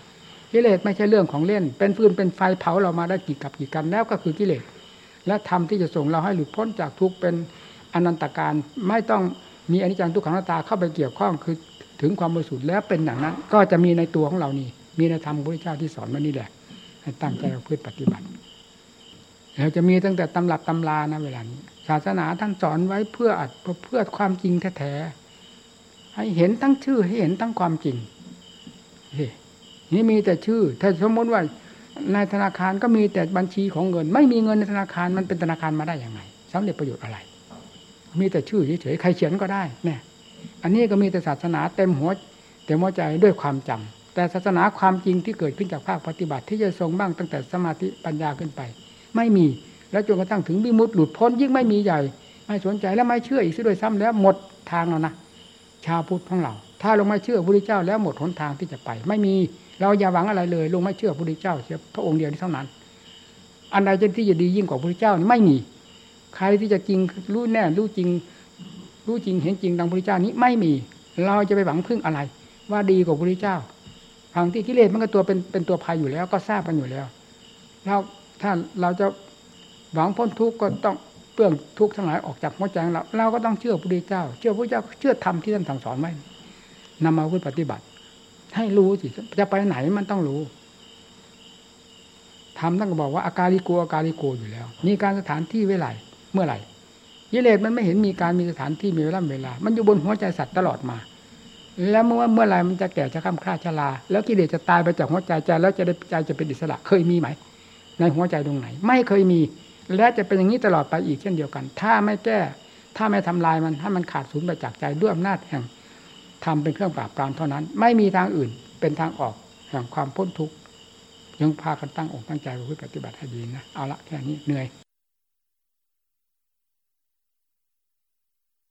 กิเลสไม่ใช่เรื่องของเล่น เป็นฟืนเป็นไฟเผาเรามาได้กี่กับกี่กันแล้วก็คือกิเลสและธรรมที่จะส่งเราให้หลุดพ้นจากทุกข์เป็นอนันตการไม่ต้องมีอนิจจังทุกขังนาตาเข้าไปเกี่ยวข้องคือ ถึงความบริสุทธิ์แล้วเป็นอย่างนั้น ก็จะมีในตัวของเรานี่ มีในธรรมพระพุทธเจ้าที่สอนมานี่แหละ ให้ตั้งใจเพื่อปฏิบัติเราจะมีตั้งแต่ตำรับตำรานะเวลานี้ศาสนาท่านสอนไว้เพื่ออัดเพื่อความจริงแท้ๆให้เห็นทั้งชื่อให้เห็นทั้งความจริงนี่มีแต่ชื่อ ถ้าสมมติว่าในธนาคารก็มีแต่บัญชีของเงิน ไม่มีเงินในธนาคารมันเป็นธนาคารมาได้อย่างไงสำเร็จประโยชน์อะไร มีแต่ชื่อเฉยๆใครเขียนก็ได้เนี่ย อันนี้ก็มีแต่ศาสนาเต็มหัวเต็มหัวใจด้วยความจำแต่ศาสนาความจริงที่เกิดขึ้นจากภาคปฏิบัติที่จะทรงบ้างตั้งแต่สมาธิปัญญาขึ้นไป ไม่มีแล้วจนกระทั่งถึงบิมุตหลุดพ้นยิ่งไม่มีใหญ่ ไม่สนใจและไม่เชื่ออีกซะด้วยซ้ำแล้วหมดทางแล้วนะชาวพุทธของเรา ถ้าลงไม่เชื่อพระพุทธเจ้าแล้วหมดหนทางที่จะไป ไม่มีเราอย่าหวังอะไรเลย ลงไม่เชื่อพระพุทธเจ้าเชื่อพระองค์เดียวนี้เท่านั้น อันใดที่จะดียิ่งกว่าพระพุทธเจ้านี่ไม่มี ใครที่จะจริงรู้แน่รู้จริง รู้จริงเห็นจริงดังพระพุทธเจ้านี้ไม่มี เราจะไปหวังพึ่งอะไร ว่าดีกว่าพระพุทธเจ้าทางที่กิเลสมันก็ตัวเป็นเป็นตัวภัยอยู่แล้ว ก็ทราบกันอยู่แล้วเราถ้าเราจะหวังพ้นทุกข์ก็ต้องเปลื้องทุกข์ทั้งหลายออกจากหัวใจเราเราก็ต้องเชื่อพระพุทธเจ้า เชื่อพระพุทธเจ้าเชื่อธรรมที่ท่านสั่งสอนไว้นำมาพึ่งปฏิบัติ ให้รู้สิจะไปไหนมันต้องรู้ทำตั้งก็บอกว่าอาการิโกอาการิโกอยู่แล้วมีการสถานที่เวลาเมื่อไหร่ กิเลสมันไม่เห็นมีการมีสถานที่มีเวลาเวลา มันอยู่บนหัวใจสัตว์ตลอดมา แล้วเมื่อเมื่อไรมันจะแก่จะข้ามคลาชราแล้วกิเลสจะตายไปจากหัวใจใจแล้วจะได้ใจจะเป็นอิสระเคยมีไหม ในหัวใจตรงไหน ไม่เคยมี และจะเป็นอย่างนี้ตลอดไปอีกเช่นเดียวกัน ถ้าไม่แก้ถ้าไม่ทำลายมันถ้ามันขาดศูนย์ไปจากใจด้วยอำนาจแห่งทำเป็นเครื่องปราบปรามเท่านั้น ไม่มีทางอื่นเป็นทางออกแห่งความพ้นทุกข์ยังพากันตั้งอกตั้งใจไปปฏิบัติให้ดีนะเอาละแค่นี้เหนื่อย